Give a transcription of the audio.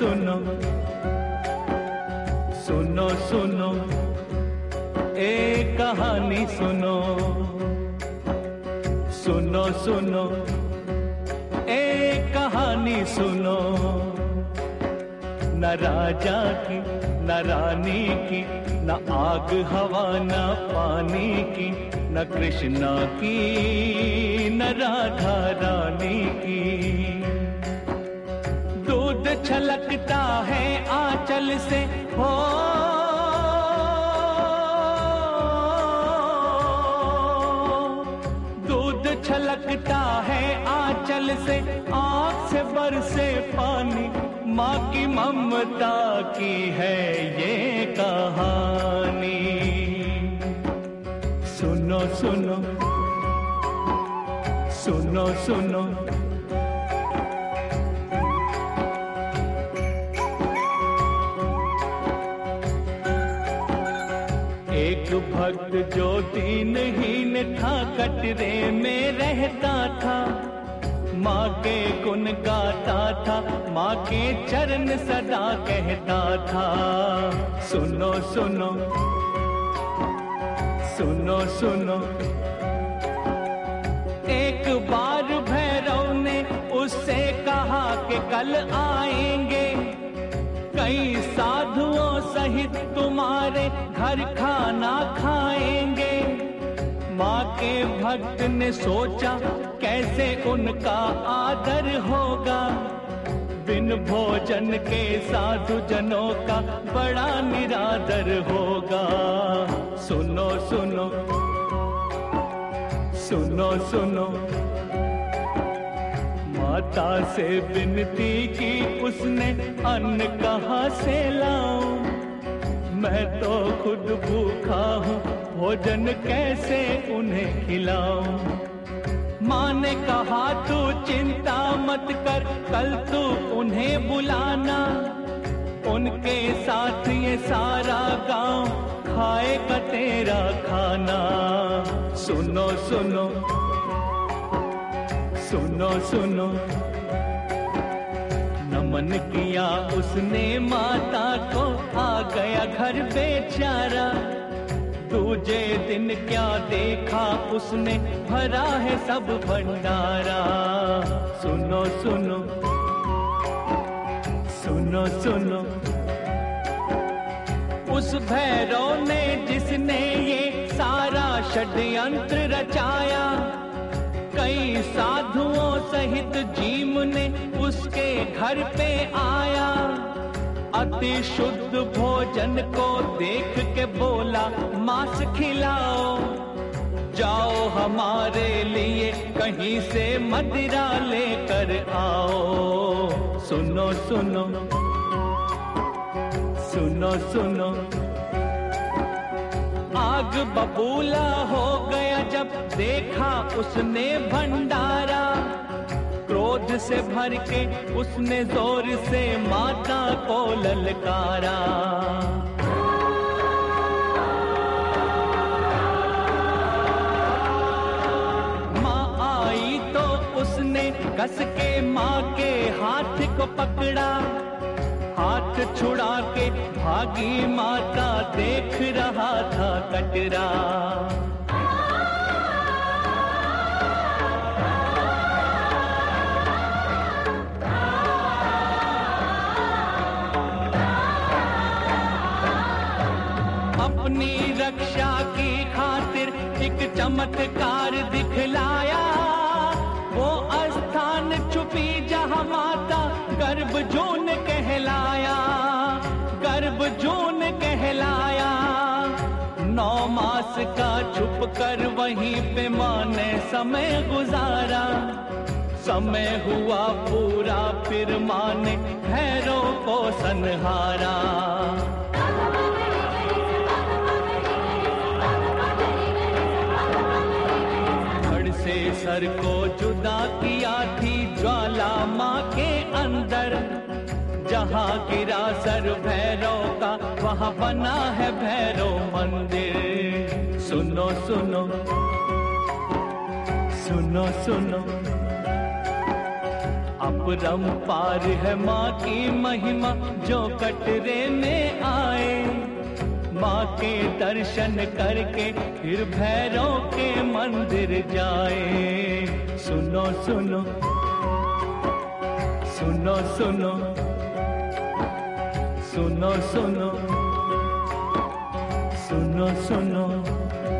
सुनो। सुनो सुनो। एक कहानी सुनो। सुनो सुनो। एक कहानी सुनो। न राजा की, न रानी की, न आग, हवा, न पानी की, न कृष्णा की, न राधा रानी की। छलकता है आंचल से। हो। दूध छलकता है आंचल से, आँख से बरसे पानी। माँ की ममता की है ये कहानी। सुनो सुनो। सुनो सुनो। एक भक्त जो दीनहीन था, कटरे में रहता था। माँ के गुण गाता था, माँ के चरण सदा कहता था। सुनो सुनो सुनो सुनो। एक बार भैरव ने उससे कहा कि कल आएँगे। कई साधुओं सहित तुम्हारे घर खाना खाएँगे। माँ के भक्त ने सोचा, कैसे उनका आदर होगा? बिन भोजन के साधु जनों का बड़ा निरादर होगा। सुनो सुनो सुनो सुनो। माता से विनती की उसने अन्न कहाँ से लाऊं? मैं तो खुद भूखा हूँ, भोजन कैसे उन्हें खिलाऊं? माँ ने कहा तू चिंता मत कर, कल तू उन्हें बुलाना। उनके साथ ये सारा गाँव खाएगा तेरा खाना। सुनो सुनो सुनो सुनो। नमन किया उसने माता को, आ गया घर बेचारा। दूजे दिन क्या देखा उसने, भरा है सब भंडारा। सुनो सुनो। सुनो सुनो। उस भैरव ने जिसने ये सारा षड्यंत्र रचाया साधुओं सहित जीव ने उसके घर पे आया। अति शुद्ध भोजन को देख के बोला, मांस खिलाओ। जाओ हमारे लिए कहीं से मदिरा लेकर आओ। सुनो सुनो सुनो। सुनो सुनो। आग बबूला हो गया जब देखा उसने भंडारा। क्रोध से भर के उसने ज़ोर से माता को ललकारा। माँ आई तो उसने कस के माँ के हाथ को पकड़ा। हाथ छुड़ा के भागी माता देख रहा था कटरा। अपनी रक्षा की खातिर एक चमत्कार दिखलाया। का छुप कर वहीं पे माँ ने समय गुजारा। समय हुआ पूरा, फिर माँ ने भैरों को धड़ से सर को जुदा किया थी ज्वाला माँ के अंदर। जहाँ गिरा सर भैरव का, वहाँ बना है भैरव मंदिर। सुनो सुनो। सुनो सुनो। अपरम पार है माँ की महिमा, जो कटरे में आए। माँ के दर्शन करके फिर भैरव के मंदिर जाए। सुनो सुनो सुनो। सुनो सुनो। सुनो सुनो। শোনো শোনো